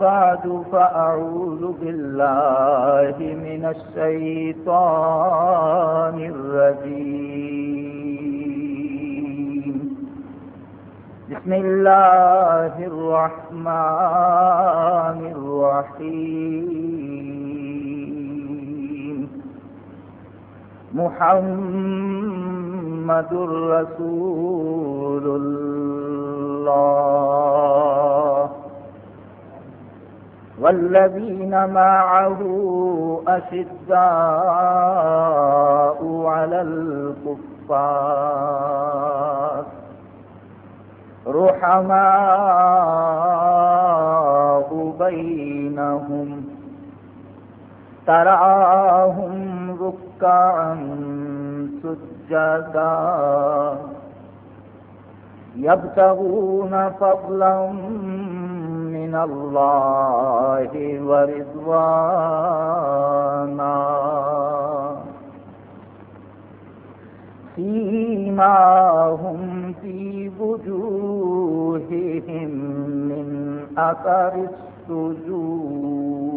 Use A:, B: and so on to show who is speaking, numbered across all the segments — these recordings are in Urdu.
A: بعد فأعوذ بالله من الشيطان الرجيم بسم الله الرحمن الرحيم محمد رسول الله والذين معه أشداء على الكفار رحماء بينهم تراهم ركعا سجدا يبتغون فضلا من الله ورضوانا فيما هم في وجوههم من أثر السجود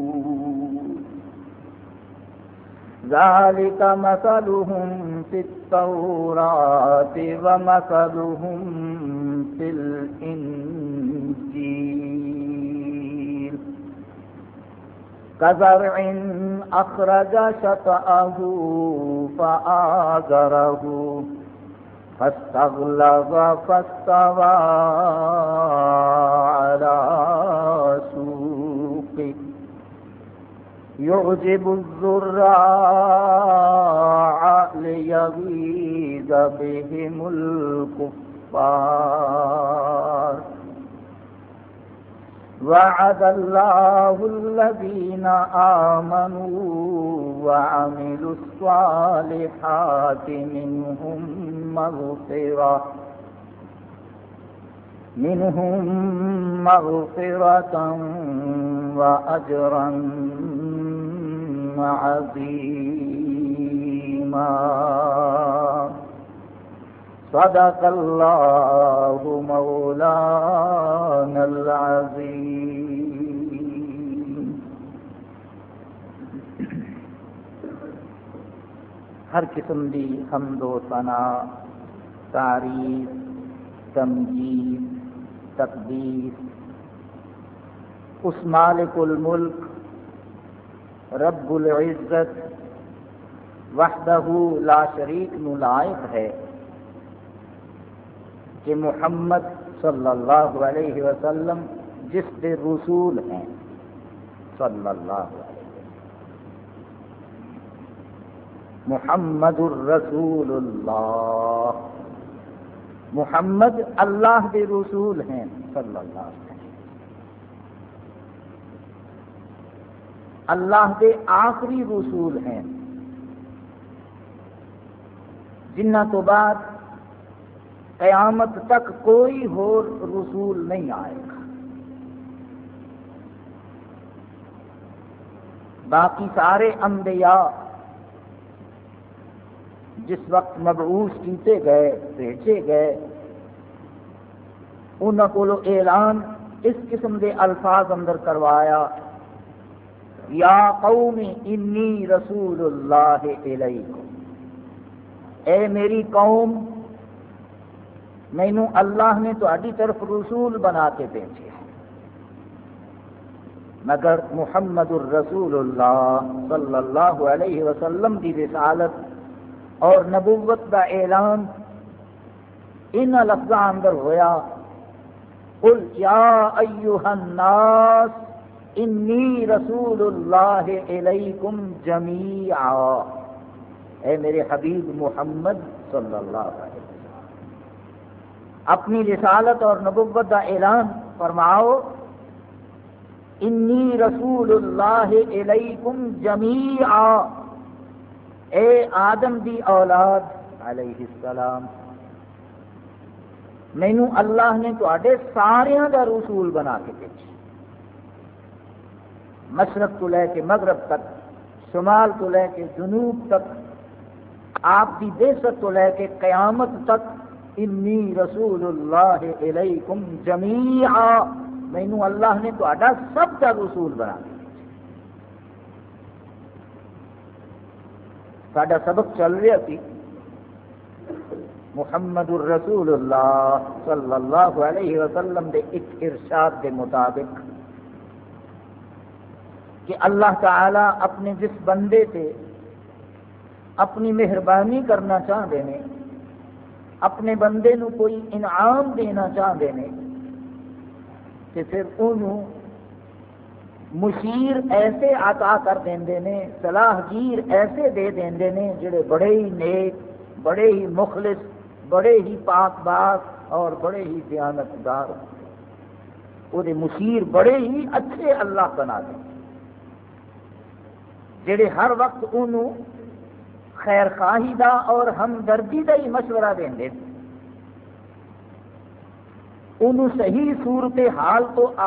A: ذلك مثلهم في التوراة ومثلهم في الإنجيل كزرع أخرج شطأه فآذره فاستغلظ فاستوى على يعجب الزراع ليغيظ بهم الكفار وعد الله الذين آمنوا وعملوا الصالحات منهم مغفرة منهم مغفرة وأجرا عظيما صدق الله مولانا العظيم ہر قسم دی ہمدو صنا تاریف تنگیب
B: اس مالک الملک رب العزت وحدہ لا شریک نائب ہے کہ محمد صلی اللہ علیہ وسلم جس رسول
A: ہیں صلی اللہ علیہ وسلم محمد الرسول اللہ محمد اللہ کے رسول ہیں صلی اللہ علیہ وسلم
B: اللہ کے آخری رسول ہیں جنہ تو بعد قیامت تک کوئی رسول نہیں آئے گا باقی سارے انبیاء جس وقت مبعوث کیتے گئے بھیجے گئے ان کو اعلان اس قسم کے الفاظ اندر کروایا یا قوم انی رسول اللہ علیکم اے میری قوم مینو اللہ نے تاری طرف رسول بنا کے بیچے
A: مگر محمد الرسول اللہ صلی اللہ علیہ وسلم
B: کی رسالت اور نبوت کا اعلان ان لفظ اندر ہوا قل یا ایوہ الناس انی رسول اللہ علیکم جمیعا اے میرے حبیب محمد صلی اللہ علیہ وسلم اپنی رسالت اور نبوت کا اعلان فرماؤ انی رسول اللہ علیکم جمیعا اے آدم دی اولاد علیہ السلام مینو اللہ نے تو سارے کا رسول بنا کے بھیجی مشرق تو لے کے مغرب تک شمال تو لے کے جنوب تک آپ کی دہشت تو لے کے قیامت تک انی رسول اللہ علیکم جمیعا مینو اللہ نے تا
A: سب کا رسول بنا دیا ساڈا سبق چل رہا سی محمد الرسول
B: اللہ صلی اللہ علیہ وسلم دے ایک ارشاد دے مطابق کہ اللہ تعالیٰ اپنے جس بندے پہ اپنی مہربانی کرنا چاہتے ہیں اپنے بندے نو کوئی انعام دینا چاہتے ہیں کہ پھر انہوں مشیر ایسے عطا کر دیں صلاحگیر ایسے دے دیں نے جڑے بڑے ہی نیک بڑے ہی مخلص بڑے ہی پاک باغ اور بڑے ہی دیانتدار وہ مشیر بڑے ہی اچھے اللہ بنا دیں جڑے ہر وقت انہوں خیر خاہی اور ہمدردی کا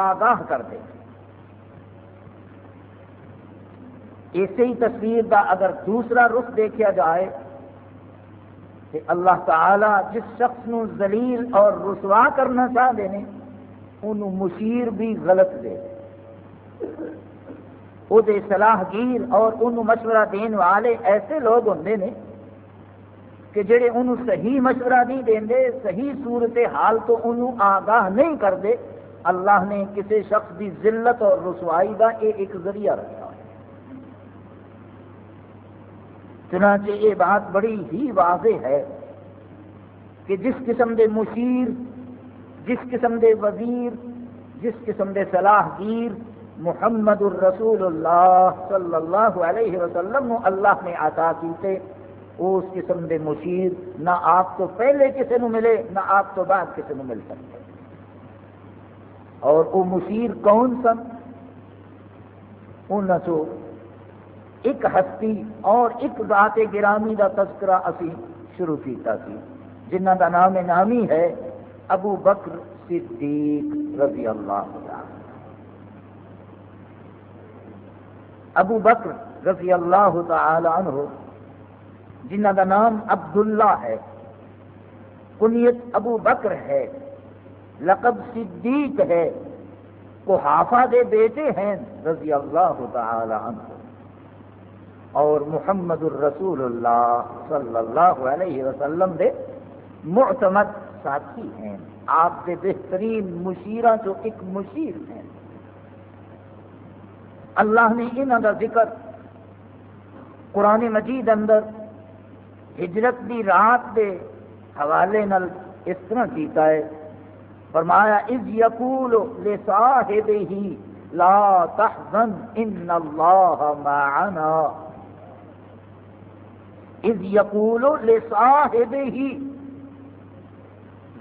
B: آگاہ کر دے اسی تصویر کا اگر دوسرا رخ دیکھا جائے کہ اللہ تعالی جس شخص نو زلیل اور رسوا کرنا چاہتے ہیں انہوں مشیر بھی غلط دے وہ گیر اور انہوں مشورہ دین والے ایسے لوگ ہوں نے کہ جڑے صحیح مشورہ نہیں دیں صحیح صورت حال تو انہوں آگاہ نہیں کرتے اللہ نے کسی شخص کی ذلت اور رسوائی کا یہ ایک ذریعہ رکھا ہے چنانچہ یہ بات بڑی ہی واضح ہے کہ جس قسم کے مشیر جس قسم کے وزیر جس قسم کے گیر محمد الرسول اللہ صلی اللہ علیہ وسلم نو اللہ نے عطا کیتے اس قسم کے مشیر نہ آپ تو پہلے کسی نو ملے نہ آپ تو بعد کسی نو مل سکتے اور وہ مشیر کون سن ان سو ایک ہستی اور ایک ذات گرامی کا تذکرہ اسی شروع کیا جنہ کا نام نامی ہے ابو بکر صدیق رضی اللہ عنہ ابو بکر رضی اللہ تعالی عنہ جنہ کا نام عبد اللہ ہے کنیت ابو بکر ہے لقب صدیق ہے کوحافہ دے بیٹے
A: ہیں رضی اللہ تعالی عنہ اور محمد الرسول اللہ صلی اللہ علیہ وسلم دے معتمد
B: ساتھی ہیں آپ کے بہترین مشیرہ جو ایک مشیر ہیں اللہ نے یہاں کا ذکر قرآن مجید اندر ہجرت کی رات کے حوالے نل اس طرح کیتا ہے فرمایا یقول لا تحزن ان اللہ معنا یقول ہی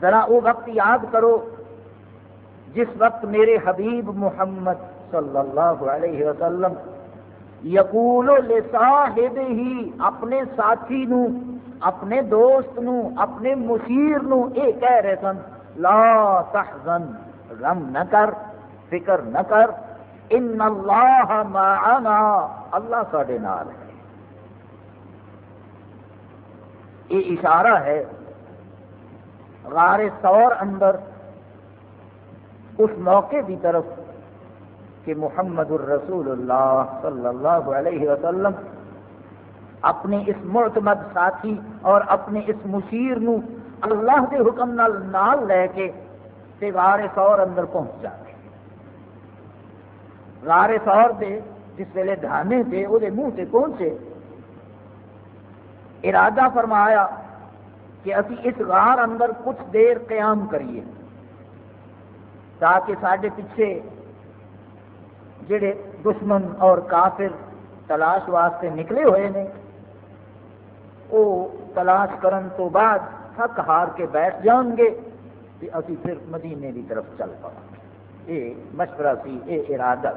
B: ذرا وہ وقت یاد کرو جس وقت میرے حبیب محمد صلی اللہ علیہ وسلم یقول لصاحبہ اپنے ساتھی نو اپنے دوست نو اپنے مشیر نو اے کہہ رہے سن لا تحزن غم نہ کر فکر نہ کر ان اللہ معنا اللہ ساڈے نال ہے یہ اشارہ ہے غار سور اندر اس موقع کی طرف
A: کہ محمد الرسول اللہ صلی اللہ علیہ وسلم
B: اپنے اس معتمد ساتھی اور اپنے اس مشیر نو اللہ کے حکم نال نال لے کے تے غار سور اندر پہنچ جائے غار سور دے جس ویلے دھانے تھے وہ منہ سے پہنچے ارادہ فرمایا کہ اسی اس غار اندر کچھ دیر قیام کریے تاکہ سڈے پیچھے جڑے دشمن اور کافر تلاش واسطے نکلے ہوئے نے وہ تلاش کرن تو بعد تھک ہار کے بیٹھ جان گے کہ ابھی پھر مدینے کی طرف چل یہ مشورہ سی ارادہ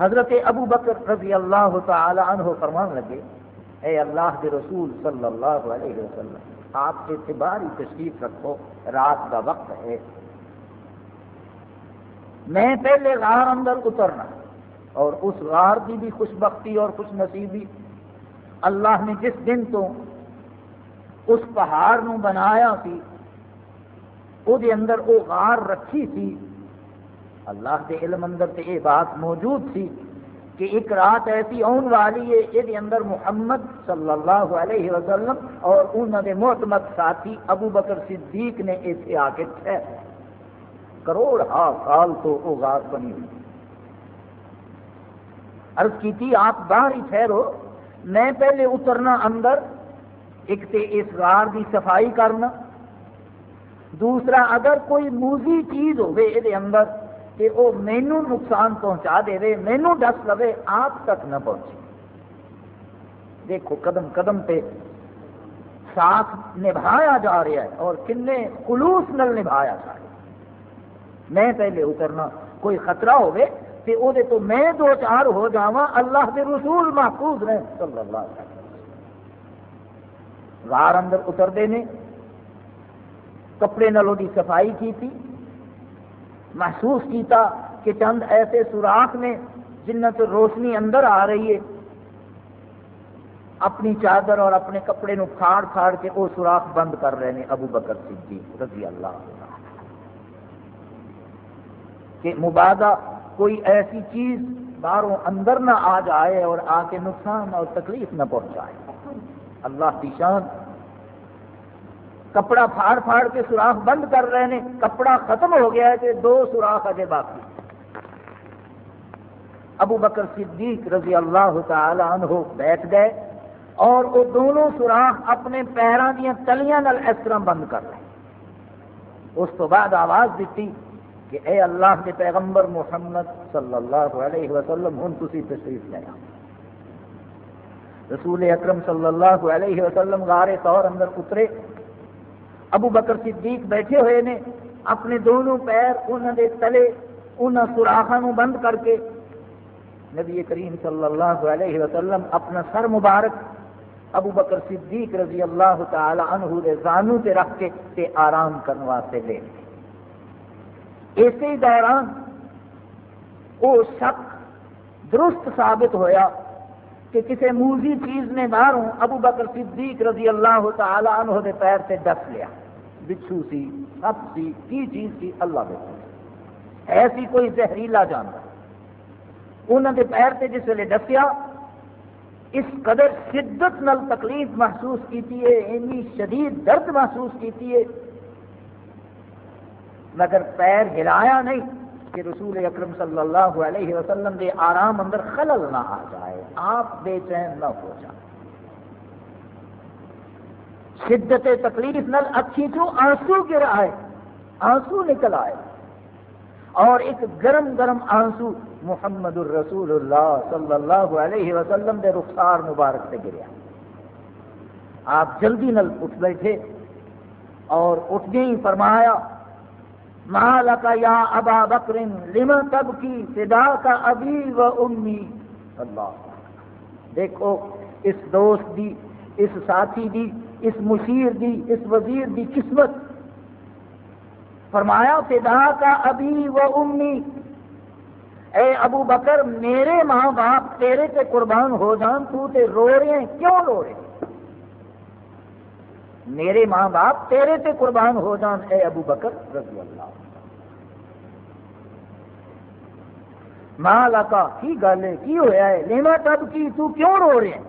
B: حضرت ابو بکر رضی اللہ تعالی عنہ فرمان لگے اے اللہ کے رسول صلی اللہ علیہ وسلم آپ کے باہر ہی تشریف رکھو رات کا وقت ہے میں پہلے غار اندر اترنا اور اس غار کی بھی خوش بختی اور خوش نصیبی اللہ نے جس دن تو اس پہاڑ نو بنایا وہ اندر وہ غار رکھی تھی اللہ کے علم اندر تو یہ بات موجود سی کہ ایک رات ایسی آن والی ہے یہ محمد صلی اللہ علیہ وسلم اور انہوں نے محتمد ساتھی ابو بکر صدیق نے اتنے آ کے ٹھہرا کروڑ ہا سال تو وہ غار بنی ہوئی عرض کی آپ باہر ہی ٹھہرو میں پہلے اترنا اندر ایک اس غار کی صفائی کرنا دوسرا اگر کوئی موزی چیز اندر کہ وہ مینو نقصان پہنچا دے مینو ڈس لو آپ تک نہ پہنچے دیکھو قدم قدم پہ ساتھ نبھایا جا رہا ہے اور کنے خلوص نل نبھایا جا رہا ہے میں پہلے اترنا کوئی خطرہ ہو دو چار ہو جا اللہ رسول محفوظ وار اترے نے کپڑے نالوں دی صفائی کی محسوس کیتا کہ چند ایسے سوراخ نے جنہ تو روشنی اندر آ رہی ہے اپنی چادر اور اپنے کپڑے نو پھاڑ پھاڑ کے وہ سوراخ بند کر رہے ہیں ابو بکر صدیق رضی اللہ عنہ کہ مبادہ کوئی ایسی چیز باہروں اندر نہ آ جائے اور آ کے نقصان اور تکلیف نہ پہنچائے اللہ کی شان کپڑا پھاڑ پھاڑ کے سوراخ بند کر رہے ہیں کپڑا ختم ہو گیا ہے کہ دو سوراخ اجے باقی ابو بکر صدیق رضی اللہ تعالی عنہ بیٹھ گئے اور وہ دونوں سوراخ اپنے پیروں دیا تلیاں اس طرح بند کر رہے اس تو بعد آواز دیتی کہ اے اللہ کے پیغمبر محمد صلی اللہ علیہ وسلم تشریف لے آ رسول اکرم صلی اللہ علیہ وسلم غارے طور اندر اترے ابو بکر صدیق بیٹھے ہوئے نے اپنے دونوں پیر انہوں نے تلے ان سوراخوں بند کر کے نبی کریم صلی اللہ علیہ وسلم اپنا سر مبارک ابو بکر صدیق رضی اللہ تعالی عنہ زانو سے رکھ کے تے آرام کرنے واسطے لے اسی دوران وہ شک درست ثابت ہویا کہ کسی موزی چیز نے باہروں ابو بکر صدیق رضی اللہ تعالی عنہ دے پیر سے دس لیا بچھو سی سب سی کی چیز تھی اللہ بچ ایسی کوئی زہریلا انہوں نے پیر سے جس ویلے ڈسیا اس قدر شدت نل تکلیف محسوس کی این شدید درد محسوس کی مگر پیر ہلایا نہیں کہ رسول اکرم صلی اللہ علیہ وسلم دے آرام اندر خلل نہ آ جائے آپ بے چین نہ ہو جائے شدت تکلیف نل اچھی گر آئے آنسو نکل آئے اور ایک گرم گرم آنسو محمد الرسول اللہ صلی اللہ علیہ وسلم دے رخسار مبارک سے گریا آپ جلدی نل اٹھ بیٹھے اور اٹھ گئی ہی فرمایا مالک یا ابا بکر لما تب کی پدا کا ابھی و امی اللہ دیکھو اس دوست دی اس ساتھی دی اس مشیر دی اس وزیر دی قسمت فرمایا فدا کا ابھی و امی اے ابو بکر میرے ماں باپ تیرے تے قربان ہو جان تو تے رو رہے ہیں کیوں رو رہے ہیں میرے ماں باپ تیرے تے قربان ہو جان اے ابو بکر رضی اللہ ماں لا کی گل ہے کی ہویا ہے تب کی تو کیوں رو رہے ہیں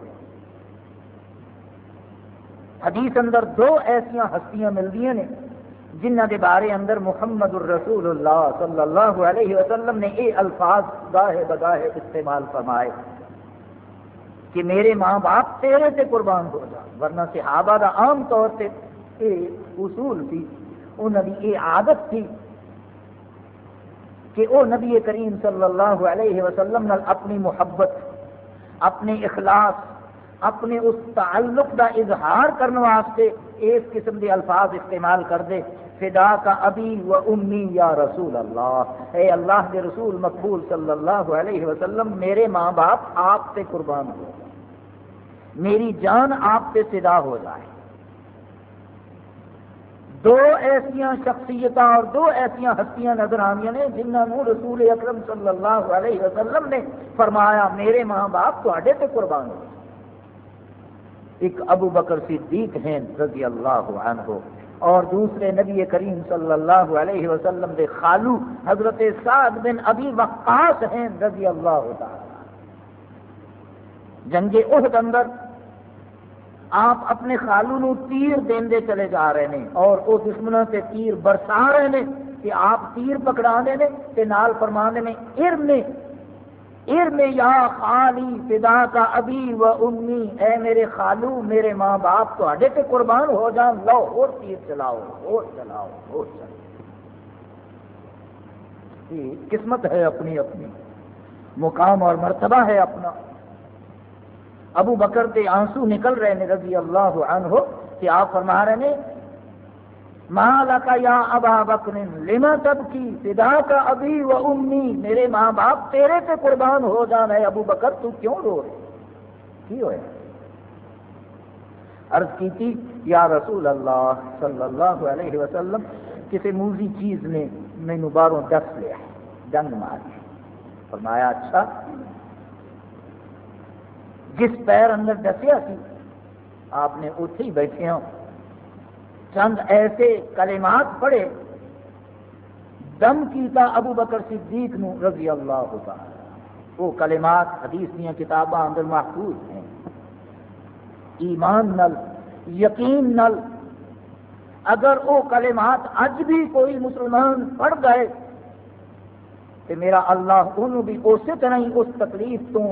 B: حدیث اندر دو ہستیاں ملتی بارے اندر محمد الرسول اللہ صلی اللہ علیہ وسلم نے یہ الفاظ گاہے بگاہے استعمال فرمائے کہ میرے ماں باپ تیرے سے قربان ہو جا ورنہ صحابہ کا عام طور سے یہ اصول تھی انہوں نے یہ عادت تھی کہ وہ نبی کریم صلی اللہ علیہ وسلم نال اپنی محبت اپنے اخلاص اپنے اس تعلق کا اظہار کرنے واسطے اس قسم کے الفاظ استعمال کر دے فدا کا ابھی امی یا رسول اللہ اے اللہ کے رسول مقبول صلی اللہ علیہ وسلم میرے ماں باپ آپ سے قربان ہو جائے میری جان آپ پہ فدا ہو جائے دو ایسا شخصیت اور دو ایسیا ہستیاں نظر آئی نے جنہوں نے رسول اکرم صلی اللہ علیہ وسلم نے فرمایا میرے ماں باپ تے قربان ہو ایک ابو بکر صدیق ہیں رضی اللہ عنہ اور دوسرے نبی کریم صلی اللہ علیہ وسلم خالو حضرت سعد بن ابی وقاص ہیں رضی اللہ تعالی جنگ عہد اندر آپ اپنے خالو نو تیر دین دے چلے جا رہے ہیں اور وہ او دشمنوں سے تیر برسا رہے ہیں کہ آپ تیر پکڑا دے نے تے نال فرما دے نے ارنے ارنے یا خالی فدا کا ابھی و امی اے میرے خالو میرے ماں باپ تے قربان ہو جان لو اور تیر چلاؤ اور چلاؤ اور چلاؤ قسمت ہے اپنی اپنی مقام اور مرتبہ ہے اپنا ابو بکر کے آنسو نکل رہے ہیں رضی اللہ عنہ کہ آپ فرما رہے ہیں یا ابا بکر لما تب کی سدا کا ابھی و امی میرے ماں باپ تیرے سے قربان ہو جانا ہے ابو بکر تو کیوں رو رہے
A: کی ہوئے عرض کی تھی یا رسول اللہ صلی اللہ علیہ وسلم کسی موزی چیز نے مینو باروں دس
B: لیا جنگ مار فرمایا اچھا جس پیر اندر دسیا آپ نے بیٹھے ہوں چند ایسے کلمات پڑھے دم کیتا ابو بکر صدیق نو رضی اللہ وہ کلمات حدیث دیا کتاباں اندر محفوظ ہیں ایمان نل یقین نل اگر وہ کلمات اج بھی کوئی مسلمان پڑھ گئے تو میرا اللہ انہوں بھی اسی طرح ہی اس تکلیف تو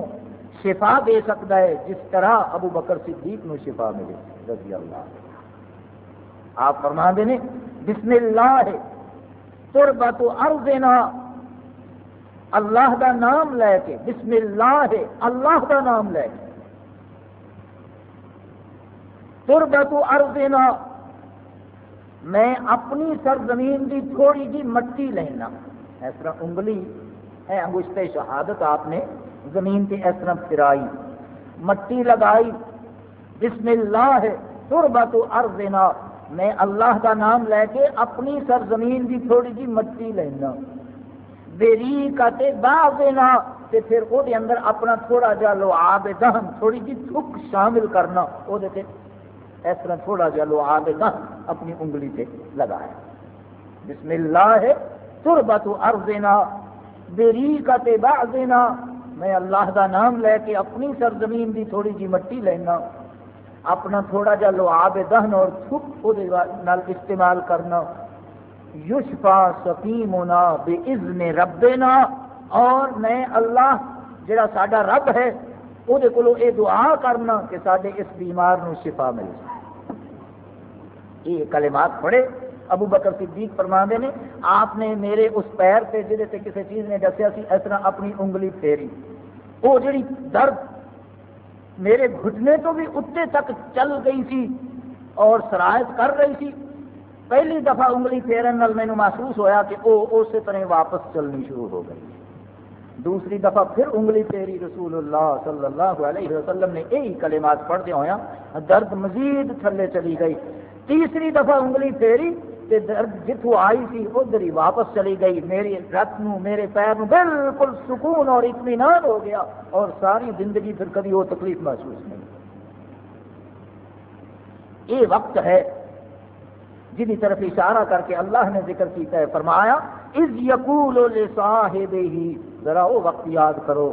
B: شفا دے سکتا ہے جس طرح ابو بکر صدیق نو شفا ملے رضی اللہ آپ فرما دے نے بسم اللہ تربت ارضنا اللہ دا نام لے کے بسم اللہ اللہ دا نام لے کے تربت ارضنا میں اپنی سرزمین دی تھوڑی جی مٹی لینا اس طرح انگلی ہے انگوشتے شہادت آپ نے زمین اس طرح پھرائی مٹی لگائی بسم اللہ ہے ارضنا میں اللہ کا نام لے کے اپنی سر زمین کی تھوڑی جی مٹی لینا دینا تے پھر اندر اپنا تھوڑا جا لو آب دہن تھوڑی جی تھک شامل کرنا اس طرح تھوڑا جا لو آب دہن اپنی انگلی سے لگایا بسم اللہ ہے ارضنا تر دینا بریک بہ دینا میں اللہ دا نام لے کے اپنی سرزمین دی تھوڑی جی مٹی لینا اپنا تھوڑا جا لعاب دہن اور وہ استعمال کرنا یشفا شکیم ہونا بے عز رب دینا اور میں اللہ جڑا سارا رب ہے وہ دعا کرنا کہ سارے اس بیمار نو شفا مل جائے یہ کلمات پڑھے ابو بکر صدیق فرما نے آپ نے میرے اس پیر پہ جیسے کسی چیز نے دسیا سی اس طرح اپنی انگلی پھیری وہ جڑی درد میرے گھٹنے تو بھی اتنے تک چل گئی سی اور شرائط کر رہی تھی پہلی دفعہ انگلی نال مینو محسوس ہویا کہ وہ اسی طرح واپس چلنی شروع ہو گئی دوسری دفعہ پھر انگلی پھیری رسول اللہ صلی اللہ علیہ وسلم نے یہی کلمات پڑھتے ہویا درد مزید تھلے چلی گئی تیسری دفعہ انگلی پھیری تے درد جتو آئی تھی ادھر ہی واپس چلی گئی میری رت نو میرے پیر نو بالکل سکون اور اطمینان ہو گیا اور ساری زندگی پھر کبھی وہ تکلیف محسوس نہیں یہ وقت ہے جن طرف اشارہ کر کے اللہ نے ذکر کیتا ہے فرمایا اس یقول ذرا وہ وقت یاد کرو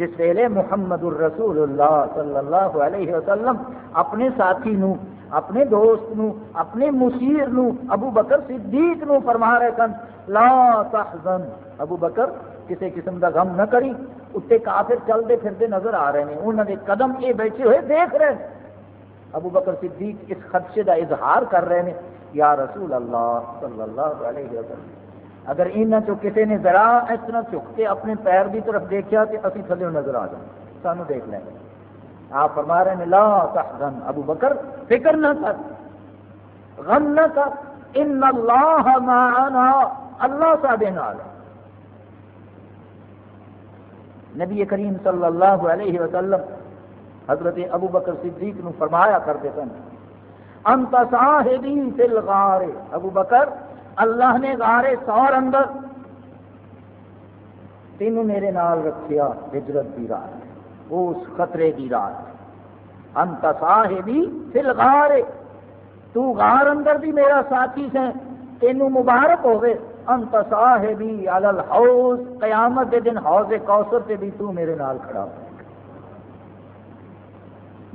B: جس ویلے محمد الرسول اللہ صلی اللہ علیہ وسلم اپنے ساتھی نو اپنے دوست نو اپنے مشیر نو ابو بکر صدیق نو فرما رہے سن لا تحزن ابو بکر کسی قسم کا غم نہ کری اسے کافر چلتے پھرتے نظر آ رہے ہیں انہوں نے قدم یہ بیٹھے ہوئے دیکھ رہے ہیں ابو بکر صدیق اس خدشے کا اظہار کر رہے ہیں یا رسول اللہ صلی اللہ علیہ وسلم اگر یہاں چو کسی نے ذرا اس طرح چک کے اپنے پیر کی طرف دیکھا تو ابھی تھلے نظر آ جائیں سانو دیکھ لیں گے فرما رہے ہیں لا تحزن ابو بکر فکر نہ کر غم نہ کر ان اللہ معنا اللہ سارے نال نبی کریم صلی اللہ علیہ وسلم حضرت ابو بکر صدیق نو فرمایا کرتے سن انت صاحبی فی الغار ابو بکر اللہ نے غار سور اندر تینوں میرے نال رکھیا ہجرت کی رات اس خطرے کی رات انت صاحبی فی الغار تو غار اندر دی میرا ساتھی سے تینو مبارک ہوئے انت صاحبی علی الحوز قیامت دے دن حوز کوثر تے بھی تو میرے نال کھڑا ہو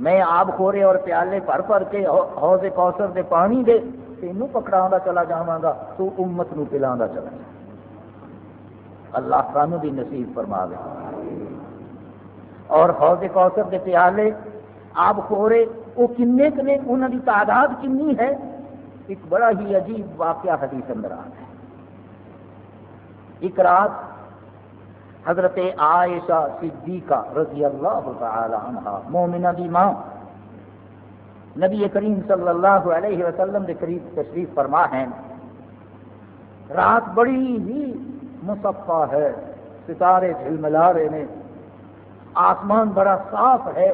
B: میں آب خورے اور پیالے پھر پھر کے حوض کوثر دے پانی دے تینوں پکڑاؤں گا چلا جاواں گا تو امت نو پلاؤں گا چلا جاواں اللہ خانو دی نصیب فرما دے اور حوض کوثر دے پیالے آپ خورے وہ کنے کنے انہوں کی تعداد کنی ہے ایک بڑا ہی عجیب واقعہ حدیث اندر آ ہے ایک رات حضرت آئشہ صدیقہ رضی اللہ تعالی عنہ ماں نبی کریم صلی اللہ علیہ وسلم کے قریب تشریف فرما ہے رات بڑی ہی مصفہ ہے ستارے جھلملا رہے ہیں آسمان بڑا صاف ہے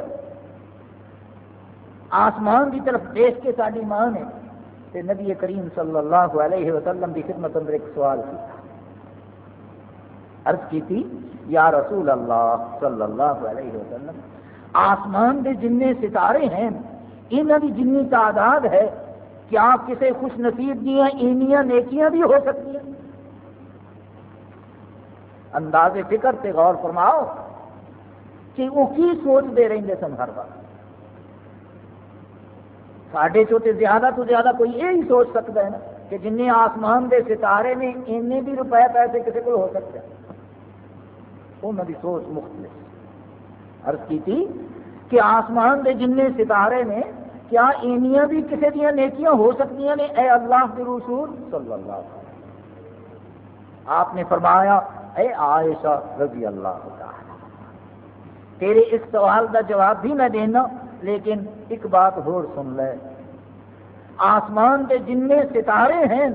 B: آسمان کی طرف دیکھ کے ساری ماں نے تو نبی کریم صلی اللہ علیہ وسلم کی خدمت اندر ایک سوال کیا عرض کی تھی یا رسول اللہ صلی اللہ علیہ وسلم آسمان کے جن ستارے ہیں یہاں کی جن تعداد ہے کیا کسی خوش نصیب دیا اینیا نیکیاں بھی ہو سکتی ہیں انداز فکر سے غور فرماؤ کہ وہ کی سوچ دے رہے ہیں وقت سڈے تو زیادہ کوئی یہ سوچ سکتا ہے نا کہ جن آسمان کے ستارے نے این بھی روپے پیسے کسی کو ہو سکتے ہیں وہ میری سوچ مختلف عرض کی تھی کہ آسمان کے جن ستارے نے کیا اینیاں بھی کسی دیا نیکیاں ہو سکتی نے آپ نے فرمایا اے عائشہ رضی تعالی تیرے اس سوال کا جواب بھی میں دینا لیکن ایک بات ہو سن لے آسمان کے جن ستارے ہیں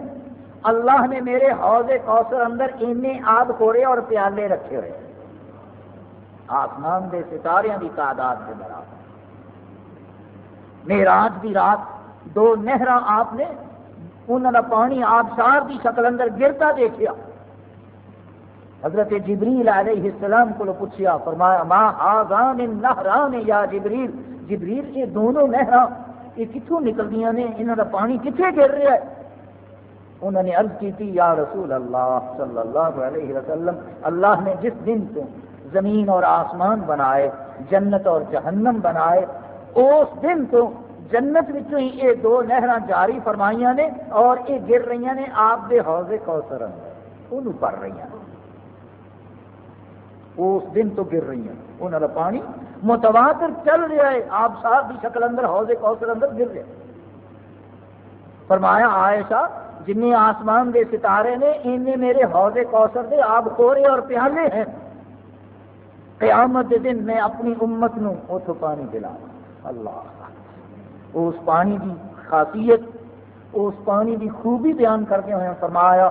B: اللہ نے میرے حوض کوثر اندر این آد کورے اور پیالے رکھے ہوئے آسمان کے ستارے کی تعداد کے برابر میراج کی رات دو نہر آپ نے انہوں کا پانی آبشار کی شکل اندر گرتا دیکھا حضرت جبریل علیہ السلام کو پوچھا فرمایا ما آزان نہران یا جبریل جبریل یہ دونوں نہر یہ کتوں نکل گیا نے انہوں کا پانی کتنے گر رہا ہے انہوں نے عرض کی تھی یا رسول اللہ صلی اللہ علیہ وسلم اللہ نے جس دن سے زمین اور آسمان بنائے جنت اور جہنم بنائے اس دن تو جنت وچوں ہی یہ دو نہر جاری فرمائیاں نے اور یہ گر رہی نے آپ کے حوضے اندر سرن پڑ رہی ہیں اس دن تو گر رہی ہیں انہوں کا پانی متواتر چل رہا ہے آپ صاحب کی شکل اندر اندر گر رہا ہے فرمایا آئے جن آسمان دے ستارے نے انہیں میرے حوضے کوسر دے آب کورے اور پیالے ہیں قیامت دن میں اپنی امت نو پانی دلا اللہ اس پانی کی خاصیت اس پانی کی خوبی بیان کر کے ہوا فرمایا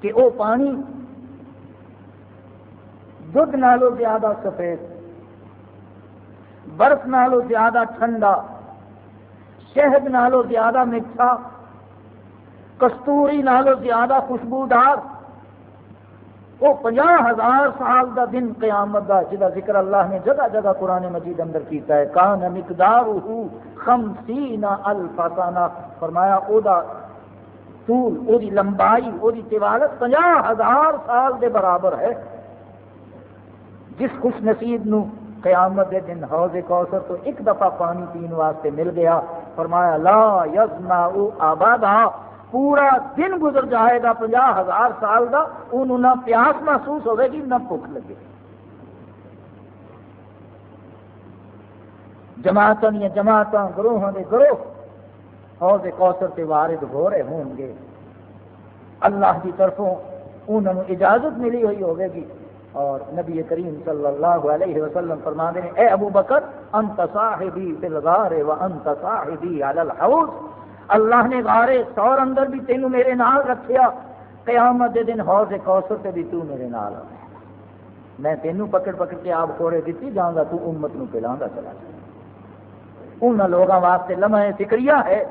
B: کہ وہ پانی دھد نالو زیادہ سفید برف نالو زیادہ ٹھنڈا شہد نالو زیادہ میٹھا کستوری نالو زیادہ خوشبودار وہ پناہ ہزار سال دا دن قیامت دا جدا ذکر اللہ نے جگہ جگہ قرآن مجید اندر کیتا ہے کان مقدار خمسینا الفاسانا فرمایا او دا طول او دی لمبائی او دی طوالت پناہ ہزار سال دے برابر ہے جس خوش نصیب نو قیامت دے دن حوض کوثر تو ایک دفعہ پانی پینے مل گیا فرمایا لا لا او آبادا پورا دن گزر جائے گا ہزار سال کا نہ پیاس محسوس ہوئے گی نہ جماعتوں جماعت گروہ کے گروہ حوض کوثر سے وارد ہو رہے ہوں گے اللہ کی طرفوں انہوں اجازت ملی ہوئی ہوگی اور نبی کریم صلی اللہ علیہ وسلم فرما دے اے ابو بکر انت صاحبی فی الغار و انت صاحبی علی الحوض اللہ نے غار سور اندر بھی تینوں میرے نال رکھیا قیامت دے دن حوض کوثر تے بھی تو میرے نال آ میں تینوں پکڑ پکڑ کے آپ کھوڑے دیتی جاؤں گا تو امت نو پلاؤں گا چلا جا ان لوگاں واسطے لمحے فکریہ ہے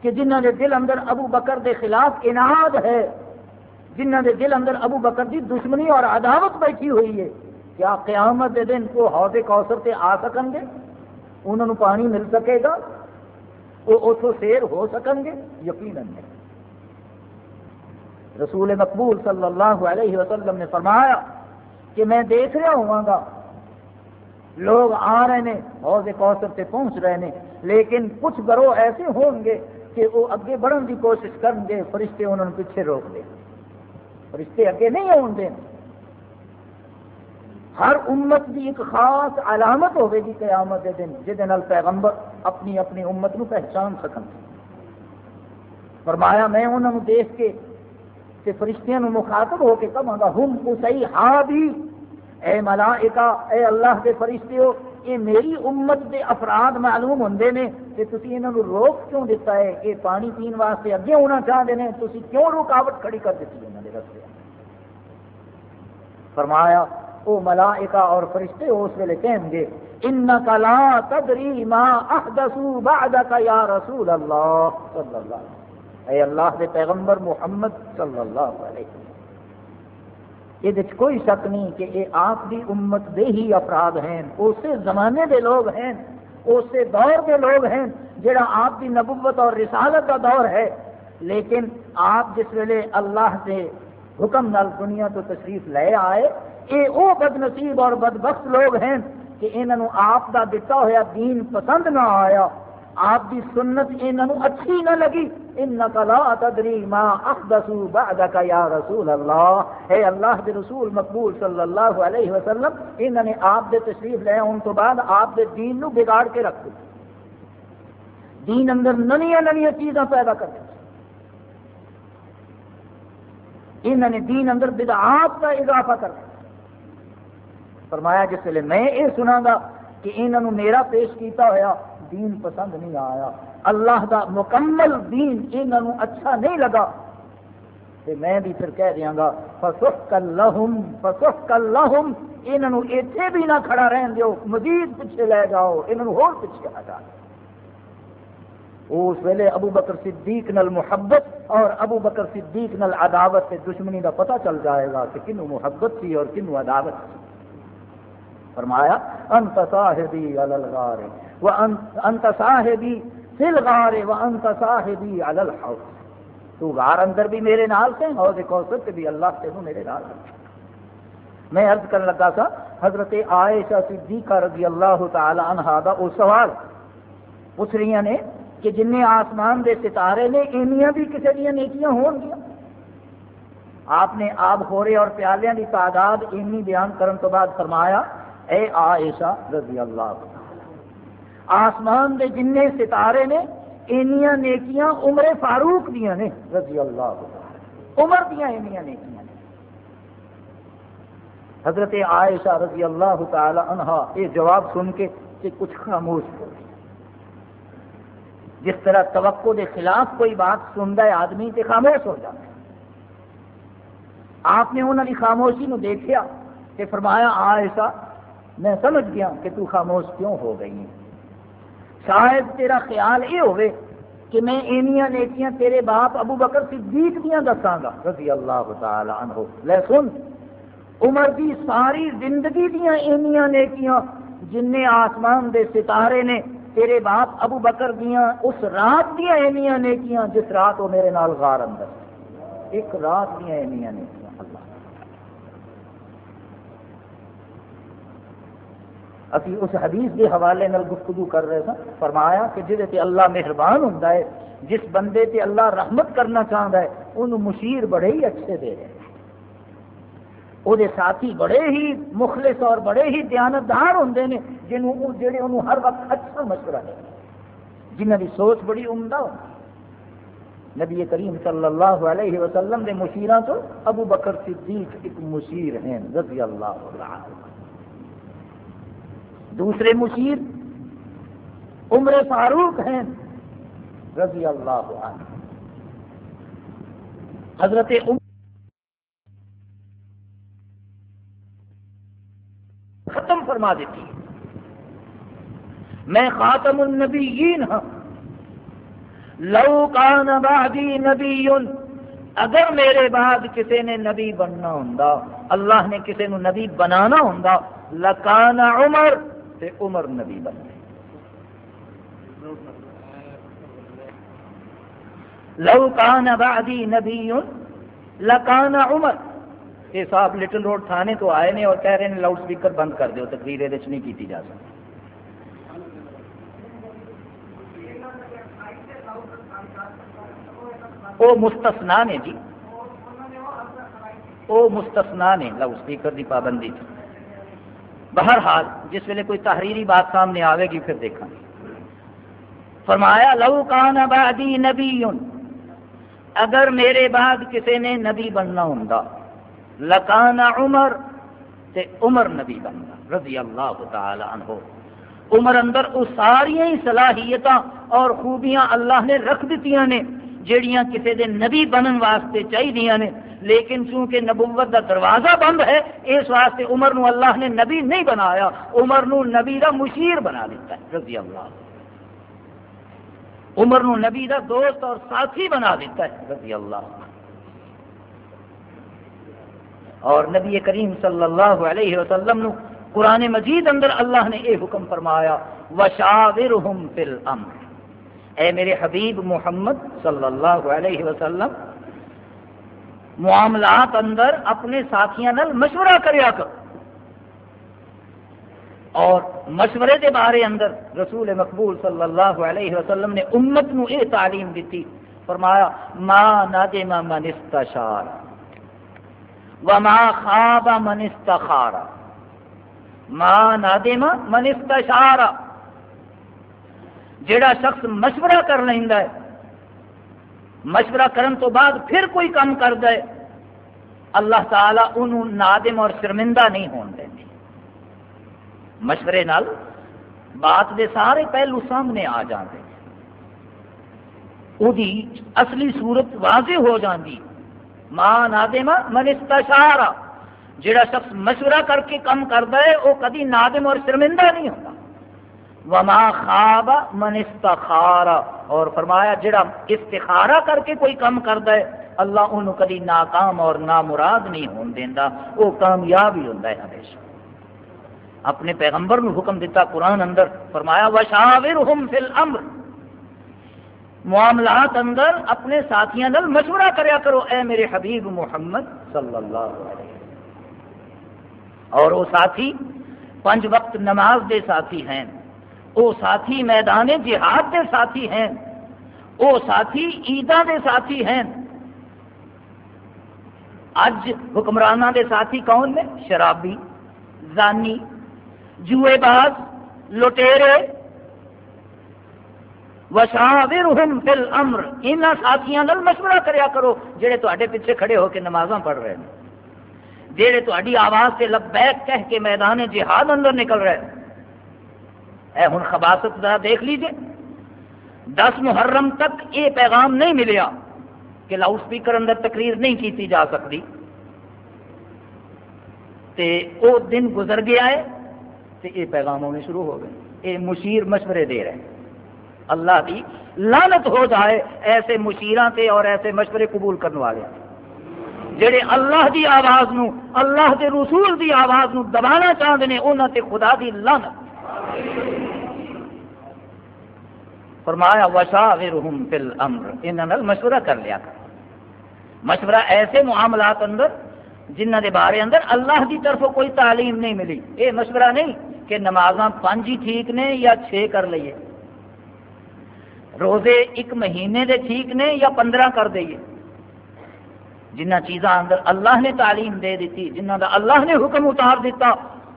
B: کہ جنہوں نے دل اندر ابو بکر دے خلاف انعاد ہے جنہ دے دل اندر ابو بکر دی دشمنی اور عداوت بیٹھی ہوئی ہے کیا قیامت دے دن کو حوض کوثر آ سکن گے انہوں پانی مل سکے گا وہ اتو سیر ہو سکن گے یقین رسول مقبول صلی اللہ علیہ وسلم نے فرمایا کہ میں دیکھ رہا ہوا گا لوگ آ رہے ہیں حوض کوثر تے پہنچ رہے ہیں لیکن کچھ گروہ ایسے ہوں گے کہ وہ اگے بڑھن کی کوشش کریں گے فرشتے انہوں نے پیچھے روک دیں گے فرشتے اگے نہیں آن دین ہر امت کی ایک خاص علامت ہوگی قیامت کے دن جہد پیغمبر اپنی اپنی امت نو پہچان سکن فرمایا میں انہوں نے دیکھ کے تے فرشتیاں نو مخاطب ہو کے گا ہم کہ ہا بھی اے ملائکہ اے اللہ کے فرشتے ہو یہ میری امت دے افراد معلوم ہوں کہ تھی یہاں روک کیوں دیتا ہے یہ پانی پین واسطے اگے ہونا چاہتے ہیں تھی کیوں رکاوٹ کھڑی کر دیتی ہے فرمایا او ملائکہ اور فرشتے اس ویلے کہیں گے ان کا لا تدری ما احدثوا بعدك یا رسول اللہ صلی اللہ علیہ وسلم اے اللہ کے پیغمبر محمد صلی اللہ علیہ وسلم یہ کوئی شک نہیں کہ اے آپ دی امت دے ہی افراد ہیں اسے زمانے دے لوگ ہیں اسے دور دے لوگ ہیں جڑا آپ دی نبوت اور رسالت کا دور ہے لیکن آپ جس ویلے اللہ سے حکم نال دنیا تو تشریف لے آئے یہ وہ بد نصیب اور بد لوگ ہیں کہ انہوں پسند نہ آیا آپ کی سنت یہ اچھی نہ لگی تدری ما بعدک
A: یا رسول اللہ
B: اے اللہ دے رسول مقبول صلی اللہ علیہ وسلم انہوں نے آپ دے تشریف لے ان تو بعد آپ دے دین نو بگاڑ کے رکھ دین اندر ننیا ننیا چیزاں پیدا کر انہوں نے دین اندر بدعات کا اضافہ کر فرمایا جس ویلے میں یہ سنا گا کہ انہوں نے میرا پیش کیتا ہویا دین پسند نہیں آیا اللہ دا مکمل دین انہوں نے اچھا نہیں لگا تو میں بھی پھر کہہ دیاں گا فسخ لہم فسخ لہم انہوں نے اتنے بھی نہ کھڑا رہن دیو مزید پیچھے لے جاؤ انہوں نے اور پیچھے آ جاؤ اس ویلے ابو بکر صدیق نل محبت اور ابو بکر صدیق نل عداوت سے دشمنی کا پتہ چل جائے گا کہ کنو محبت تھی اور کنو عداوت تھی فرمایا انت صاحبی علی الغار و انت صاحبی فی الغار و انت صاحبی علی الحوض تو غار اندر بھی میرے نال سے حوض کوثر کے بھی اللہ سے تو میرے نال میں عرض کرنے لگا تھا حضرت عائشہ صدیقہ رضی اللہ تعالی عنہا دا او سوال پوچھ رہی نے کہ جن آسمان دے ستارے نے اینیاں بھی کسی دیا نیکیاں ہون گیا آپ نے آب ہورے اور پیالیاں کی تعداد اینی بیان کرنے بعد فرمایا اے آئشہ رضی اللہ آسمان دے جن ستارے نے اینیاں نیکیاں عمر فاروق دیا نے رضی اللہ عمر دیا نیکیاں حضرت عائشہ رضی اللہ تعالی عنہ یہ جواب سن کے کچھ خاموش ہو گئی جس طرح توقع کے خلاف کوئی بات سنتا ہے آدمی تو خاموش ہو جاتا ہے آپ نے انہوں نے خاموشی نو دیکھا کہ فرمایا آ ایسا میں سمجھ گیا کہ تو خاموش کیوں گئی ہے شاید تیرا خیال یہ ہوئے کہ میں اینیاں نیکیاں تیرے باپ ابو بکر صدیق گا رضی اللہ تعالی عنہ لے سن عمر کی ساری زندگی دیا اینیاں نیکیاں جن آسمان دے ستارے نے تیرے باپ ابو بکر دیا اس رات دیا اینیاں نیکیاں جس رات وہ میرے نال غار اندر ایک رات دیا اینیاں نیکیاں اللہ ابھی اس حدیث کے حوالے نال گفتگو کر رہے تھا فرمایا کہ جہد پہ اللہ مہربان ہوں ہے جس بندے سے اللہ رحمت کرنا چاہتا ہے انہوں مشیر بڑے ہی اچھے دے رہے ہیں وہ ساتھی بڑے ہی مخلص اور بڑے ہی ہر ہوتے اچھا مشورہ کی سوچ بڑی عمدہ نبی کریم صلی اللہ علیہ وسلم کے تو ابو بکر صدیق ایک مشیر ہیں رضی اللہ دوسرے مشیر عمر فاروق ہیں رضی اللہ عنہ حضرت عمر فرما دیتی ہے میں خاتم النبیین ہوں لو کان بعدی نبی اگر میرے بعد کسی نے نبی بننا ہوں اللہ نے کسی نے نبی بنانا ہوں لکان عمر سے عمر نبی بنائی لو کان بعدی نبی لکان عمر صاحب لٹل روڈ تھانے تو آئے نے اور کہہ رہے ہیں لاؤڈ سپیکر بند کر دو تقریر یہ نہیں کی جا سکتی
A: وہ وہ مستثنا
B: مستثنا نے نے جی لاؤڈ سپیکر کی پابندی تھی بہرحال جس ویلے کوئی تحریری بات سامنے آئے گی پھر دیکھا فرمایا لو کان نبی اگر میرے بعد کسی نے نبی بننا ہوں لکان عمر تے عمر نبی بن گیا رضی اللہ تعالی عنہ عمر اندر وہ ساری ہی صلاحیت اور خوبیاں اللہ نے رکھ دیتی نے جڑیاں کسی دے نبی بنن واسطے چاہیے نے لیکن چونکہ نبوت دا دروازہ بند ہے اس واسطے عمر نو اللہ نے نبی نہیں بنایا عمر نو نبی دا مشیر بنا دیتا ہے رضی اللہ عمر نو نبی دا دوست اور ساتھی بنا دیتا ہے رضی اللہ اور نبی کریم صلی اللہ علیہ وسلم نو قرآن مجید اندر اللہ نے اے حکم فرمایا وشاورہم فی الامر اے میرے حبیب محمد صلی اللہ علیہ وسلم معاملات اندر اپنے ساتھیاں نل مشورہ کریا کر اور مشورے کے بارے اندر رسول مقبول صلی اللہ علیہ وسلم نے امت نو اے تعلیم دیتی فرمایا ما نادم من استشار وما خواب من استخارا خارا ماں نادم من استشارا جڑا شخص مشورہ کر لینا مشورہ کرن تو بعد پھر کوئی کام کر اللہ تعالیٰ انہوں نادم اور شرمندہ نہیں ہون گے مشورے نال بات دے سارے پہلو سامنے آ جاتے ادی اصلی صورت واضح ہو جانی ماں نادم من استشارا جڑا شخص مشورہ کر کے کم کرتا ہے وہ کدی نادم اور شرمندہ نہیں ہوتا وما خواب من استخارا اور فرمایا جڑا استخارہ کر کے کوئی کم کرتا ہے اللہ انہوں کدی ناکام اور نامراد نہیں ہون دینا وہ کامیاب ہی ہوتا ہے ہمیشہ اپنے پیغمبر نے حکم دیتا قرآن اندر فرمایا وشاور ہم فل معاملات اندر اپنے ساتھیاں نل مشورہ کریا کرو اے میرے حبیب محمد صلی اللہ علیہ اور وہ ساتھی پنج وقت نماز دے ساتھی ہیں وہ ساتھی میدان جہاد دے ساتھی ہیں وہ ساتھی عیداں دے ساتھی ہیں اج حکمرانہ دے ساتھی کون نے شرابی زانی جوئے باز لٹیرے وشاورہم فی الامر فل ساتھیاں نال مشورہ کریا کرو جہے تے پیچھے کھڑے ہو کے نمازاں پڑھ رہے ہیں جڑے تواڈی آواز سے لبیک کہہ کے میدان جہاد اندر نکل رہے ہیں خباثت ذرا دیکھ لیجیے دس محرم تک یہ پیغام نہیں ملیا کہ لاؤڈ سپیکر اندر تقریر نہیں کیتی جا سکتی تے او دن گزر گیا ہے تے یہ پیغام ہونے شروع ہو گئے یہ مشیر مشورے دے رہے ہیں اللہ کی لانت ہو جائے ایسے مشیر تے اور ایسے مشورے قبول کرنے والے جڑے اللہ کی آواز نو اللہ کے رسول کی آواز نو دبانا چاہتے ہیں انہوں تے خدا کی لانت فرمایا امر انہوں نے مشورہ کر لیا کر مشورہ ایسے معاملات اندر جنہ دے بارے اندر اللہ کی طرف کوئی تعلیم نہیں ملی یہ مشورہ نہیں کہ نمازاں پانچ ہی ٹھیک نے یا چھ کر لیے روزے ایک مہینے دے ٹھیک نے یا پندرہ کر دئیے جنہ چیزاں اندر اللہ نے تعلیم دے دیتی دا اللہ نے حکم اتار دیتا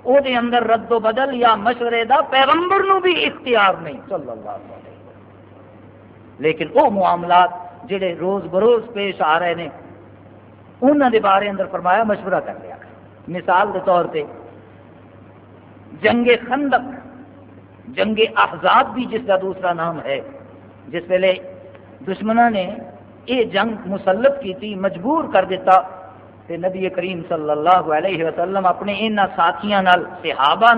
B: او دے اندر رد و بدل یا مشورے دا پیغمبر نو بھی اختیار نہیں صلی اللہ علیہ وسلم لیکن وہ معاملات جڑے روز بروز پیش آ رہے ہیں انہوں نے بارے اندر فرمایا مشورہ کر لیا مثال کے طور پہ جنگ خندق جنگ احزاب بھی جس کا دوسرا نام ہے جس ویلے دشمنا نے یہ جنگ مسلط کی مجبور کر دیتا تے نبی کریم صلی اللہ علیہ وسلم اپنے ان ساتھی نال صحابہ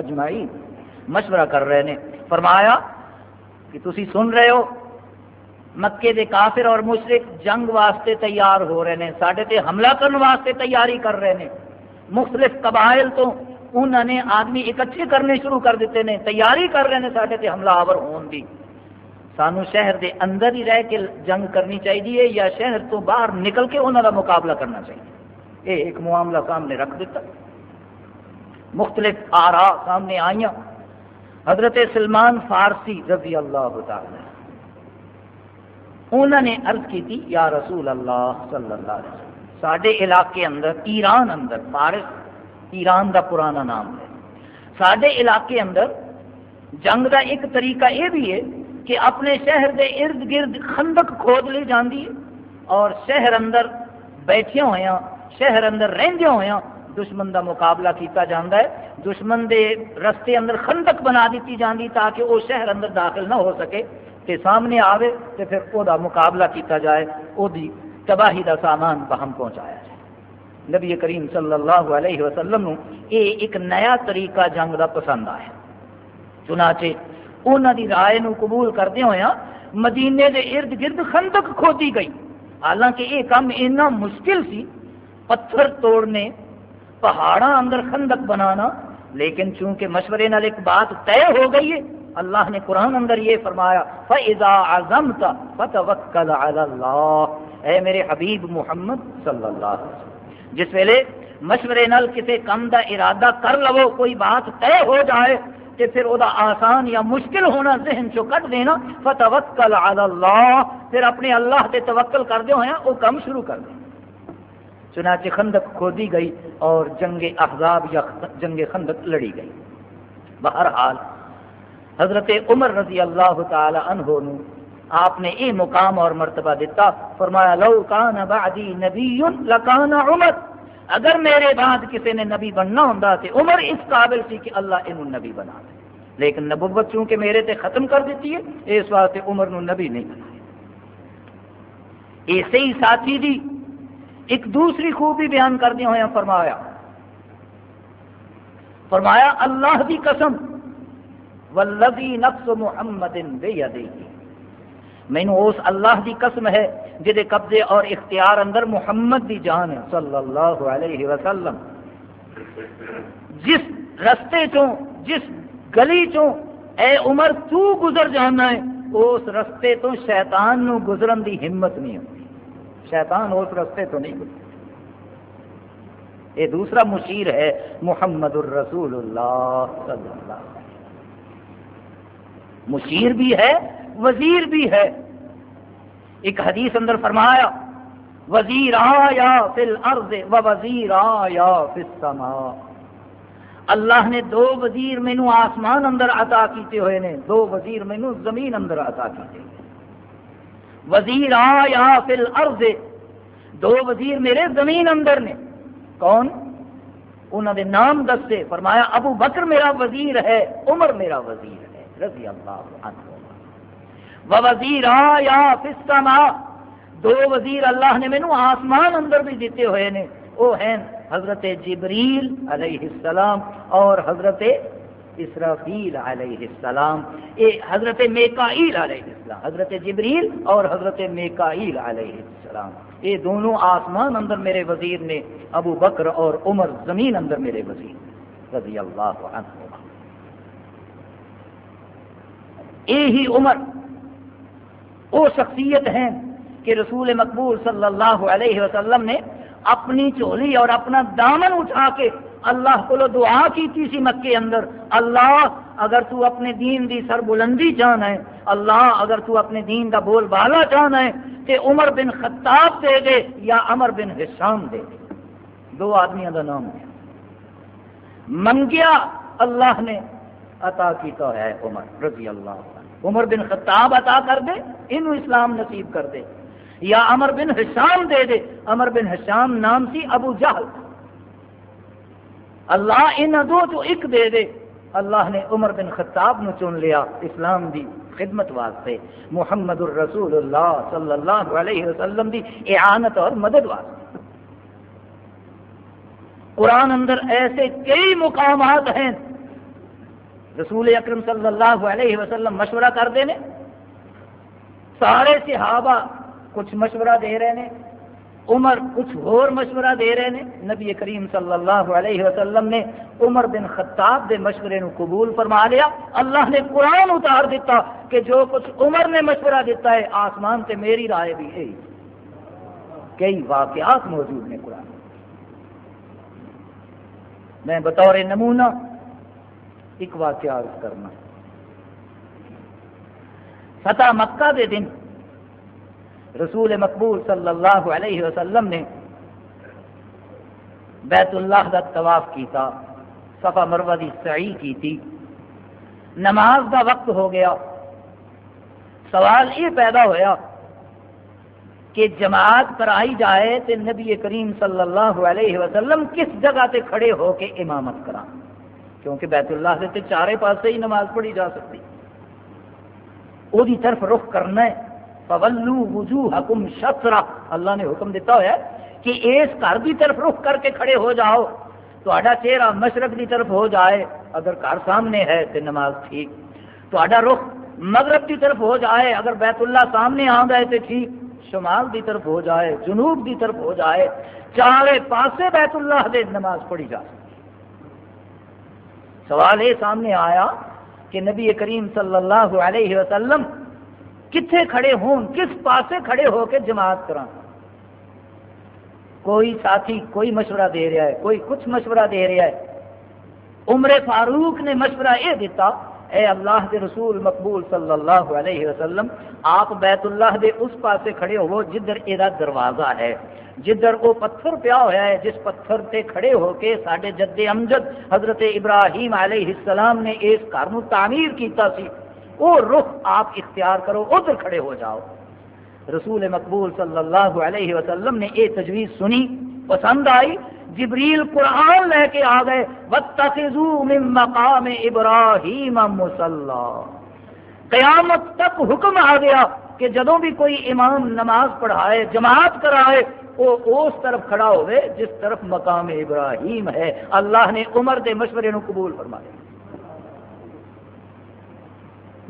B: اجمائی مشورہ کر رہے ہیں فرمایا کہ تھی سن رہے ہو مکے دے کافر اور مشرق جنگ واسطے تیار ہو رہے ہیں سارے تے حملہ کرنے واسطے تیاری کر رہے ہیں مختلف قبائل تو انہوں نے آدمی اکٹھے کرنے شروع کر دیتے ہیں تیاری کر رہے ہیں سارے حملہ آور ہون کی سانو شہر دے اندر ہی رہ کے جنگ کرنی چاہیے یا شہر تو باہر نکل کے انہوں کا مقابلہ کرنا چاہیے یہ ایک معاملہ سامنے رکھ دیتا مختلف آرا سامنے آئی حضرت سلمان فارسی رضی اللہ تعالی انہوں نے عرض کی تھی یا رسول اللہ صلی اللہ علیہ وسلم سارے علاقے اندر ایران اندر فارس ایران کا پرانا نام ہے سارے علاقے اندر جنگ کا ایک طریقہ یہ بھی ہے کہ اپنے شہر کے ارد گرد خندق کھود لی ہے اور شہر اندر بیٹھے ہوئے ہیں شہر اندر رہدی ہیں دشمن کا مقابلہ کیا جا ہے دشمن کے رستے اندر خندق بنا دیتی جاندی تاکہ وہ شہر اندر داخل نہ ہو سکے کہ سامنے آئے تو پھر وہ مقابلہ کیا جائے وہ تباہی کا سامان بہم پہنچایا نبی کریم صلی اللہ علیہ وسلم نو اے ایک نیا طریقہ جنگ دا پسند آیا چنانچہ انہوں دی رائے نو قبول کردے ہویا مدینے دے ارد گرد خندق کھودی گئی حالانکہ یہ کام اتنا مشکل سی پتھر توڑنے پہاڑاں اندر خندق بنانا لیکن چونکہ مشورے نال ایک بات طے ہو گئی ہے اللہ نے قرآن اندر یہ فرمایا فَإِذَا عَزَمْتَ فَتَوَكَّلْ عَلَى اللَّهِ اے میرے حبیب محمد صلی اللہ علیہ وسلم جس ویلے مشورے نال کسی کام کا ارادہ کر لو کوئی بات طے ہو جائے تو آسان یا مشکل ہونا ذہن چو کٹ دینا فتوکل علی اللہ پھر اپنے اللہ وہ کردے شروع کر دیں چنانچہ خندق کھودی گئی اور جنگ احزاب یا جنگ خندق لڑی گئی بہرحال حضرت عمر رضی اللہ تعالی عنہ آپ نے یہ مقام اور مرتبہ دیتا فرمایا لو کان بعدی نبی لکان عمر اگر میرے بعد کسی نے نبی بننا ہوں تو عمر اس قابل تھی کہ اللہ یہ نبی بنا دے لیکن نبوت چونکہ میرے تے ختم کر دیتی ہے اس واسطے عمر نو نبی نہیں بنا ایسے ہی ساتھی دی ایک دوسری خوبی بیان کر دیا ہوئے فرمایا فرمایا اللہ دی قسم والذی نفس محمد بیدی مینو اس اللہ دی قسم ہے جہے قبضے اور اختیار اندر محمد دی جان ہے صلی اللہ علیہ وسلم جس رستے چوں جس گلی چوں اے عمر تو گزر جانا ہے اس رستے تو شیطان نو گزرن دی ہمت نہیں ہوتی شیطان اس رستے تو نہیں گزر یہ دوسرا مشیر ہے محمد الرسول اللہ صلی اللہ علیہ وسلم مشیر بھی ہے وزیر بھی ہے ایک حدیث اندر فرمایا وزیر آیا فل ارض و وزیر آیا فل سما اللہ نے دو وزیر مینو آسمان اندر عطا کیتے ہوئے نے دو وزیر مینو زمین اندر عطا کیتے ہوئے وزیر آیا فل ارض دو وزیر میرے زمین اندر نے کون انہوں نے نام دستے فرمایا ابو بکر میرا وزیر ہے عمر میرا وزیر ہے رضی اللہ عنہ وزیر وزیرا دو وزیر اللہ نے مینو آسمان اندر بھی دیتے ہوئے نے وہ ہیں حضرت جبریل علیہ السلام اور حضرت اسرافیل علیہ السلام حضرت میکائیل علیہ السلام حضرت جبریل اور حضرت میکائیل علیہ السلام یہ دونوں آسمان اندر میرے وزیر نے ابو بکر اور عمر زمین اندر میرے وزیر رضی اللہ اے ہی عمر وہ شخصیت ہیں کہ رسول مقبول صلی اللہ علیہ وسلم نے اپنی چولی اور اپنا دامن اٹھا کے اللہ کو دعا کی سی مکے اندر اللہ اگر تو اپنے دین دی سر بلندی جان ہے اللہ اگر تو اپنے دین دا بول بالا جان ہے تے عمر بن خطاب دے دے یا عمر بن حسام دے دے دو آدمی دا نام ہے منگیا اللہ نے عطا کیتا ہے عمر رضی اللہ عمر بن خطاب عطا کر دے ان اسلام نصیب کر دے یا امر بن حشام دے دے امر بن حشام نام سی ابو جہل اللہ ان دو ایک دے دے اللہ نے عمر بن خطاب نو چن لیا اسلام دی خدمت واسطے محمد الرسول اللہ صلی اللہ علیہ وسلم دی اعانت اور مدد واسطے قرآن اندر ایسے کئی مقامات ہیں رسول اکرم صلی اللہ علیہ وسلم مشورہ کرتے ہیں سارے صحابہ کچھ مشورہ دے رہے ہیں عمر کچھ مشورہ دے رہے ہیں نبی کریم صلی اللہ علیہ وسلم نے عمر بن خطاب دے مشورے نو قبول فرما لیا اللہ نے قرآن اتار دیتا کہ جو کچھ عمر نے مشورہ دیتا ہے آسمان سے میری رائے بھی ہے کئی واقعات موجود نے قرآن میں بطور نمونہ ایک واقعہ عرض کرنا فتح مکہ دن رسول مقبول صلی اللہ علیہ وسلم نے بیت اللہ کا طواف کیتا سفا مروہ کی سعی نماز کا وقت ہو گیا سوال یہ پیدا ہوا کہ جماعت آئی جائے تو نبی کریم صلی اللہ علیہ وسلم کس جگہ تے کھڑے ہو کے امامت کرا کیونکہ بیت اللہ سے تو چارے پاس ہی نماز پڑھی جا سکتی دی طرف رخ کرنا ہے پولو وجو حکم شسرا اللہ نے حکم دیتا ہوا کہ اس گھر کی طرف رخ کر کے کھڑے ہو جاؤ چہرہ مشرق کی طرف ہو جائے اگر گھر سامنے ہے تو نماز ٹھیک تھوڑا رخ مغرب کی طرف ہو جائے اگر بیت اللہ سامنے آ گئے تو ٹھیک شمال کی طرف ہو جائے جنوب کی طرف ہو جائے چارے پاسے بیت اللہ دے نماز پڑھی جا سوال یہ سامنے آیا کہ نبی کریم صلی اللہ علیہ وسلم کتنے کھڑے ہوں کس پاسے کھڑے ہو کے جماعت کران کوئی ساتھی کوئی مشورہ دے رہا ہے کوئی کچھ مشورہ دے رہا ہے عمر فاروق نے مشورہ یہ دیتا اے اللہ کے رسول مقبول صلی اللہ علیہ وسلم آپ بیت اللہ دے اس پاسے کھڑے ہو جدھر یہ دروازہ ہے جدھر وہ پتھر پیا ہوا ہے جس پتھر تے کھڑے ہو کے سارے جد امجد حضرت ابراہیم علیہ السلام نے اس گھر تعمیر کیتا سی وہ رخ آپ اختیار کرو ادھر کھڑے ہو جاؤ رسول مقبول صلی اللہ علیہ وسلم نے یہ تجویز سنی پسند آئی جبریل قرآن لے کے آ گئے مقام ابراہیم قیامت تک حکم آ گیا کہ جدو بھی کوئی امام نماز پڑھائے جماعت کرائے وہ اس طرف کھڑا ہوئے جس طرف مقام ابراہیم ہے اللہ نے عمر کے مشورے نو قبول فرمایا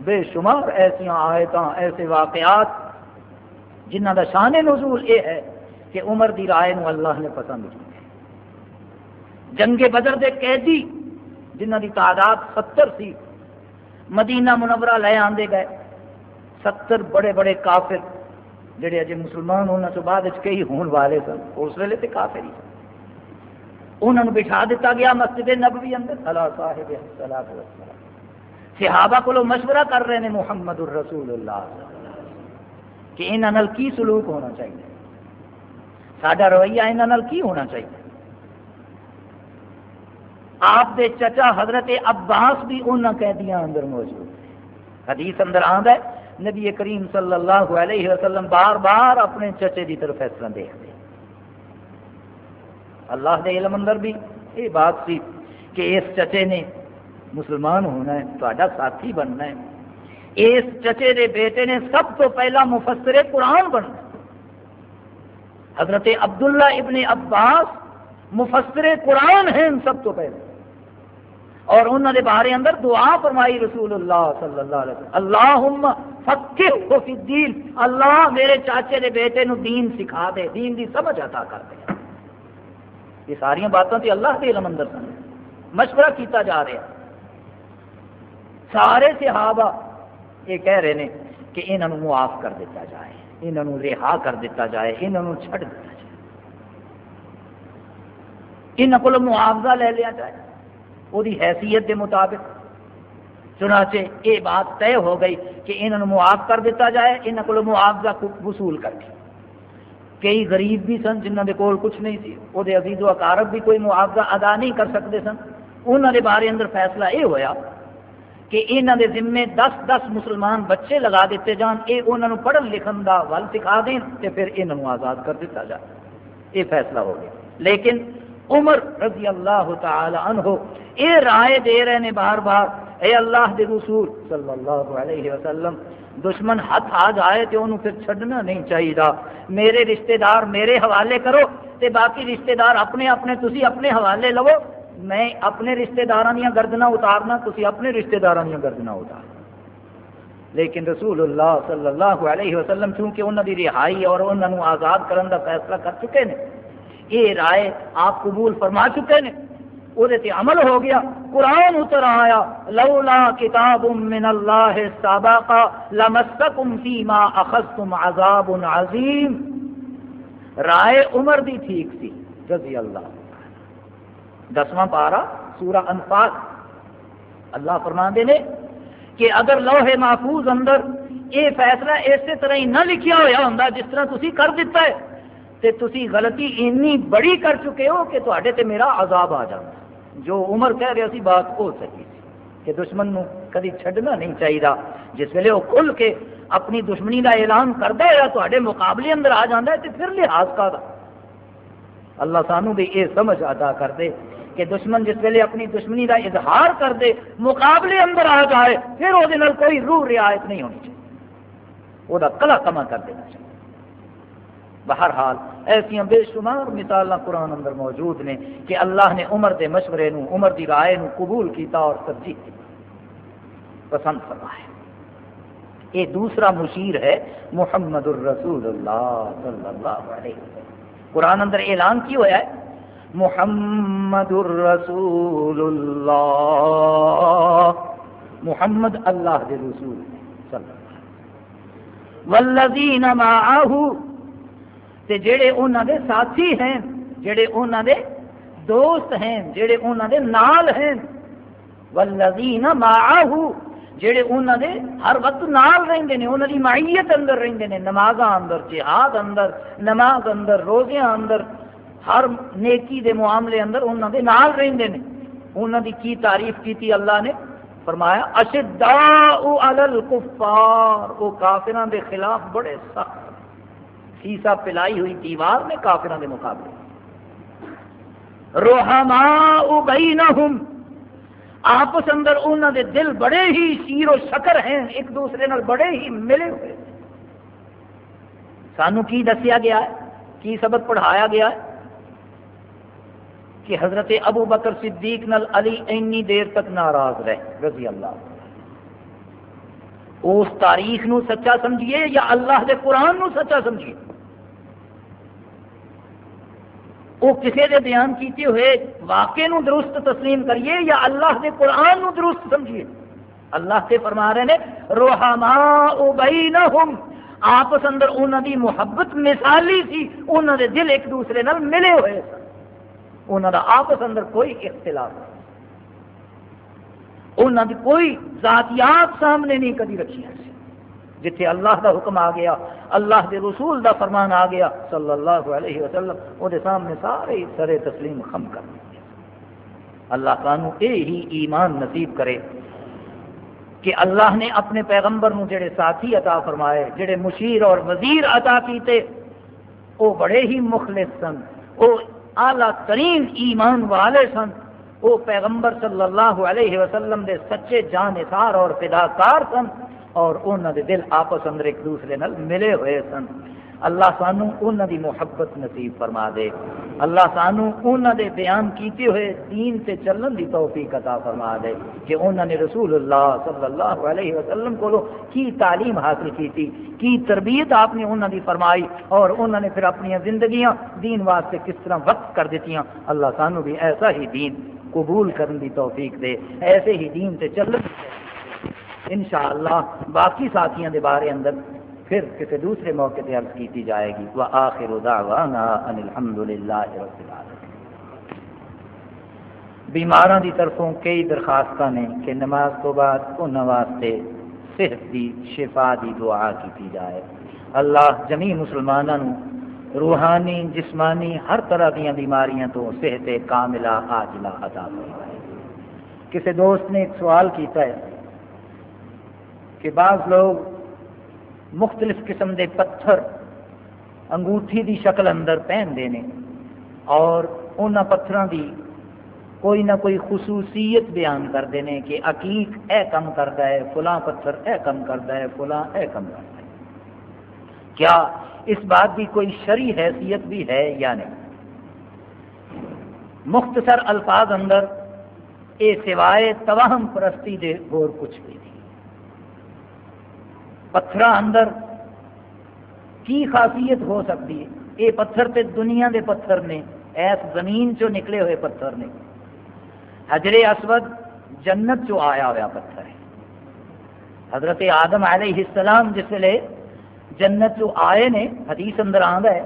B: بے شمار ایسیا آیت ایسے واقعات جنہ کا شان نزول یہ ہے کہ عمر کی رائے نو اللہ نے پسند کیا جنگے بدر دے قیدی جنہ دی تعداد ستر سی مدینہ منورہ لے آندے گئے ستر بڑے بڑے کافر جڑے اجے مسلمان تو بعد کئی ہون والے سن اس ویلے تو کافر ہی سن انہوں نے بٹھا دیتا گیا مسجد نبوی اندر صلاح صاحب صحابہ کو مشورہ کر رہے ہیں محمد الرسول اللہ کہ انہوں کی سلوک ہونا چاہیے سارا رویہ انہوں کی ہونا چاہیے آپ دے چچا حضرت عباس بھی ان قیدیاں اندر موجود حدیث اندر آنند ہے نبی کریم صلی اللہ علیہ وسلم بار بار اپنے چچے کی طرف فیصلہ دیکھتے اللہ دے علم اندر بھی یہ بات سی کہ اس چچے نے مسلمان ہونا ہے ساتھی بننا ہے اس چچے دے بیٹے نے سب تو پہلا مفسر قرآن بننا حضرت عبداللہ ابن عباس مفسر قرآن ہیں سب تو پہلے اور انہوں نے بارے اندر دعا فرمائی رسول اللہ صلی اللہ علیہ وسلم اللہ الدین اللہ میرے چاچے کے بیٹے نو دین سکھا دے دین دی سمجھ عطا کر دے یہ ساری باتوں سے اللہ کے علم اندر سن مشورہ کیتا جا رہا سارے صحابہ یہ کہہ رہے ہیں کہ انہوں نے کر دیتا جائے انہوں رہا کر دیتا جائے انہوں چھڑ دیتا جائے انہوں کو معاوضہ لے لیا جائے وہی حیثیت کے مطابق چنانچہ یہ بات طے ہو گئی کہ انہوں معاف کر دیتا جائے انہوں کو معاوضہ وصول کر کے کئی غریب بھی سن کول کچھ نہیں سی وہ عزیز و اکارب بھی کوئی معاوضہ ادا نہیں کر سکتے سن انہوں نے بارے اندر فیصلہ یہ ہویا کہ یہاں کے ذمے دس دس مسلمان بچے لگا دیتے جان یہ انہوں نے لکھن کا ول سکھا پھر یہ آزاد کر دیتا جائے یہ فیصلہ ہو گیا لیکن عمر رضی اللہ تعالی عنہ اے رائے دے رہے ہیں بار بار اے اللہ دے رسول صلی اللہ علیہ وسلم دشمن ہاتھ آ جائے تو انہوں پھر چھڑنا نہیں چاہیے میرے رشتہ دار میرے حوالے کرو تے باقی رشتہ دار اپنے اپنے تسی اپنے حوالے لو میں اپنے رشتہ داروں دیا گردنا اتارنا تسی اپنے رشتہ داروں دیا گردنا اتارنا لیکن رسول اللہ صلی اللہ علیہ وسلم چونکہ انہوں کی رہائی اور انہوں آزاد کرن کا فیصلہ کر چکے ہیں یہ رائے آپ قبول فرما چکے ہیں وہ عمل ہو گیا قرآن اتر آیا لولا کتاب من اللہ سابقا لمستکم فیما اخذتم عذاب عظیم رائے عمر دی ٹھیک سی رضی اللہ دسواں پارہ سورہ انفاق اللہ فرما نے کہ اگر لوح محفوظ اندر یہ فیصلہ اسی طرح ہی نہ لکھیا ہوا ہوں جس طرح تھی کر دیتا ہے تے تسی غلطی اینی بڑی کر چکے ہو کہ تے میرا عذاب آ جانا جو عمر کہہ رہے بات ہو سکی کہ دشمن نو کدی چھڈنا نہیں چاہیے جس ویلے وہ کل کے اپنی دشمنی دا اعلان مقابلے اندر آ ہے تے پھر لحاظ کا دا اللہ سانو بھی یہ سمجھ ادا دے کہ دشمن جس ویلے اپنی دشمنی دا اظہار کر دے مقابلے اندر آ جائے پھر وہ کوئی روح رعایت نہیں ہونی چاہیے وہ کلا کما کر دینا چاہیے بہرحال ایسا بے شمار مثال قرآن اندر موجود نے کہ اللہ نے عمر دے مشورے نو عمر دی رائے نو قبول کیتا اور ترجیح پسند فرمایا یہ دوسرا مشیر
A: ہے محمد الرسول اللہ صلی اللہ علیہ وسلم
B: قرآن اندر اعلان کی ہویا ہے
A: محمد الرسول اللہ محمد اللہ دے رسول صلی اللہ علیہ وسلم
B: والذین معاہو تے جڑے انہاں دے ساتھی ہیں جڑے انہاں دے دوست ہیں جڑے انہاں دے نال ہیں والذین معه جڑے انہاں دے ہر وقت نال رہندے نے انہاں دی معیت اندر رہندے نے نمازاں اندر جہاد اندر نماز اندر روزیاں اندر ہر نیکی دے معاملے اندر انہاں دے نال رہندے نے انہاں دی کی تعریف کیتی اللہ نے فرمایا اشداء علی الکفار وہ کافراں دے خلاف بڑے سخت سیسا پلائی ہوئی دیوار نے کافروں کے مقابلے روحما اگئی نہ آپس اندر انہوں کے دل بڑے ہی شیر و شکر ہیں ایک دوسرے نال بڑے ہی ملے ہوئے سانو کی دسیا گیا ہے کی سبق پڑھایا گیا ہے کہ حضرت ابو بکر صدیق نال علی اینی دیر تک ناراض رہے رضی اللہ اس تاریخ نو سچا سمجھیے یا اللہ کے قرآن نو سچا سمجھیے وہ کسی دے بیان کیتے ہوئے نو درست تسلیم کریے یا اللہ کے قرآن نو درست سمجھیے اللہ سے فرما رہے آپس اندر انہوں کی محبت مثالی سی انہوں نے دل ایک دوسرے نال ملے ہوئے سن انہوں آپس اندر کوئی اختلاف نہیں انہوں دی کوئی ذاتیات سامنے نہیں کدی رکھا جتھے اللہ دا حکم آ گیا اللہ دے رسول دا فرمان آ گیا صلی اللہ علیہ وسلم وہ سامنے سارے سرے تسلیم خم کر اللہ ہی ایمان نصیب کرے کہ اللہ نے اپنے پیغمبر جڑے ساتھی عطا فرمائے جڑے مشیر اور وزیر عطا کیتے وہ بڑے ہی مخلص سن وہ اعلیٰ ترین ایمان والے سن وہ پیغمبر صلی اللہ علیہ وسلم دے سچے جان اثار اور فداکار سن اور انہوں دے دل آپس اندر ایک دوسرے نال ملے ہوئے سن اللہ سانو انہوں دی محبت نصیب فرما دے اللہ سانو انہوں دے بیان کیتے ہوئے دین سے چلن دی توفیق عطا فرما دے کہ انہوں نے رسول اللہ صلی اللہ علیہ وسلم کو کی تعلیم حاصل کیتی کی تربیت آپ نے انہوں دی فرمائی اور انہوں نے پھر اپنی زندگیاں دین واسطے کس طرح وقت کر دیتیاں اللہ سانو بھی ایسا ہی دین قبول کرن دی توفیق دے ایسے ہی دین سے چلن دی انشاءاللہ باقی ساتھیاں دے بارے اندر پھر کسی دوسرے موقع پہ عرض کیتی جائے گی دعوانا ان رب دی طرفوں کئی درخواستاں نے کہ نماز تو بعد صحت دی شفا دی دعا کیتی جائے اللہ جمی مسلمانوں روحانی جسمانی ہر طرح دیا بیماریاں تو صحت کاملہ عاجلہ عطا فرمائے کسی دوست نے ایک سوال کیتا ہے کہ بعض لوگ مختلف قسم دے پتھر انگوٹھی دی شکل اندر پہنتے ہیں اور ان پتھر دی کوئی نہ کوئی خصوصیت بیان کرتے ہیں کہ عقیق اے کم کرتا ہے فلاں پتھر اے کم کرتا ہے فلاں اے کم کرتا ہے کیا اس بات کی کوئی شری حیثیت بھی ہے یا نہیں مختصر الفاظ اندر اے سوائے تواہم پرستی دے اور کچھ بھی نہیں پتھر اندر کی خاصیت ہو سکتی ہے یہ پتھر تے دنیا دے پتھر نے ایس زمین چو نکلے ہوئے پتھر نے حجر اسود جنت چو آیا ہوا پتھر ہے حضرت آدم علیہ السلام جس ویلے جنت چو آئے نے حدیث اندر ہے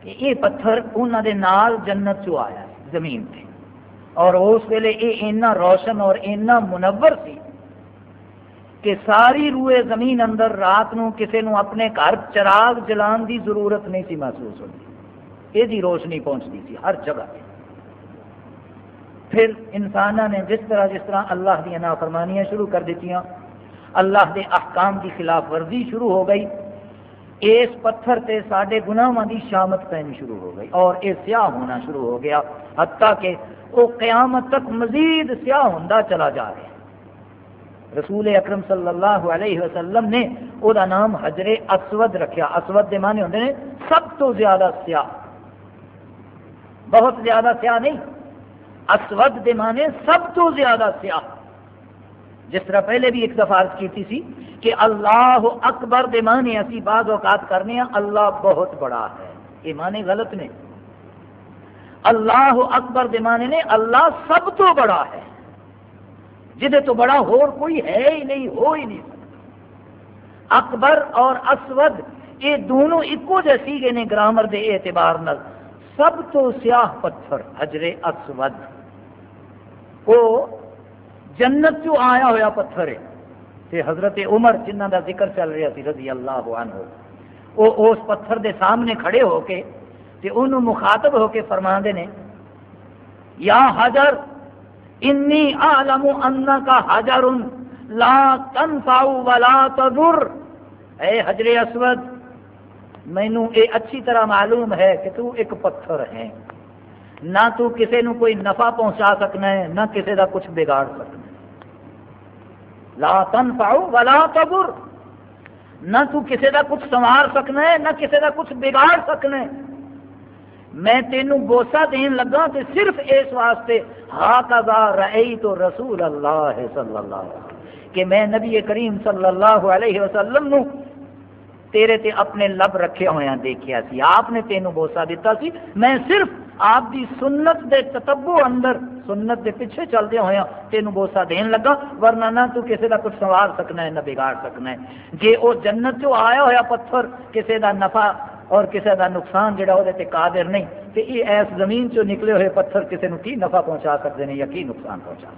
B: کہ یہ پتھر انہوں دے نال جنت چو آیا زمین اور اس ویلے یہ اینا روشن اور اینا منور سی کہ ساری روئے زمین اندر رات نو کسے نو اپنے گھر چراغ جلان دی ضرورت نہیں سی محسوس ہوتی یہ روشنی پہنچتی تھی ہر جگہ پھر انسان نے جس طرح جس طرح اللہ دیا نافرمانیاں شروع کر اللہ دے احکام کی خلاف ورزی شروع ہو گئی اس پتھر تے گنا کی شامت پہنی شروع ہو گئی اور یہ سیاہ ہونا شروع ہو گیا حتیٰ کہ وہ قیامت تک مزید سیاہ ہوں چلا جا رہا رسول اکرم صلی اللہ علیہ وسلم نے وہ نام حجر اسود رکھا اسود معنی ہیں سب تو زیادہ سیاہ بہت زیادہ سیاہ نہیں اسود معنی سب تو زیادہ سیاہ جس طرح پہلے بھی ایک دفعہ عرض کیتی سی کہ اللہ اکبر دے معنی اسی بعض اوقات کرنے ہیں اللہ بہت بڑا ہے یہ معنی غلط نے اللہ اکبر دے معنی نے اللہ سب تو بڑا ہے جہد تو بڑا ہور کوئی ہے ہی نہیں ہو ہی نہیں اکبر اور اسود یہ دونوں ایکو نے گرامر دے اعتبار نال سب تو سیاہ پتھر حجر اسود وہ جنت چو آیا ہوا پتھر ہے حضرت عمر جنہ دا ذکر چل رہا رضی اللہ عنہ وہ اس پتھر دے سامنے کھڑے ہو کے انہوں مخاطب ہو کے فرما نے یا حجر انی عالم انہ کا حجر لا تنفع ولا تضر اے حجر اسود مینو اے اچھی طرح معلوم ہے کہ تو ایک پتھر ہے نہ تو کسے نو کوئی نفع پہنچا سکنا ہے نہ کسے دا کچھ بگاڑ سکنا ہے لا تنفع ولا تضر نہ تو کسے دا کچھ سنوار سکنا ہے نہ کسے دا کچھ بگاڑ سکنا ہے میں تینوں بوسا دین لگا تو صرف اس واسطے ہاتھ ادا رئی تو رسول اللہ ہے صلی اللہ علیہ وسلم کہ میں نبی کریم صلی اللہ علیہ وسلم نو تیرے تے اپنے لب رکھے ہویا دیکھیا سی آپ نے تینوں بوسا دیتا سی میں صرف آپ دی سنت دے تتبو اندر سنت دے پیچھے چلدے ہوا تینوں بوسا دین لگا ورنہ نہ تو کسے دا کچھ سوار سکنا ہے نہ بگاڑ سکنا ہے جے او جنت جو آیا ہویا پتھر کسے دا نفع اور کسی کا نقصان جڑا وہ قادر نہیں یہ ایس زمین چو نکلے ہوئے پتھر کسی نے کی نفع پہنچا کرتے یا کی نقصان پہنچا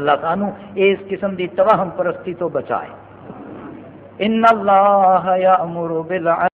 B: اللہ سانو اس قسم کی تباہم پرستی تو بچائے ان اللہ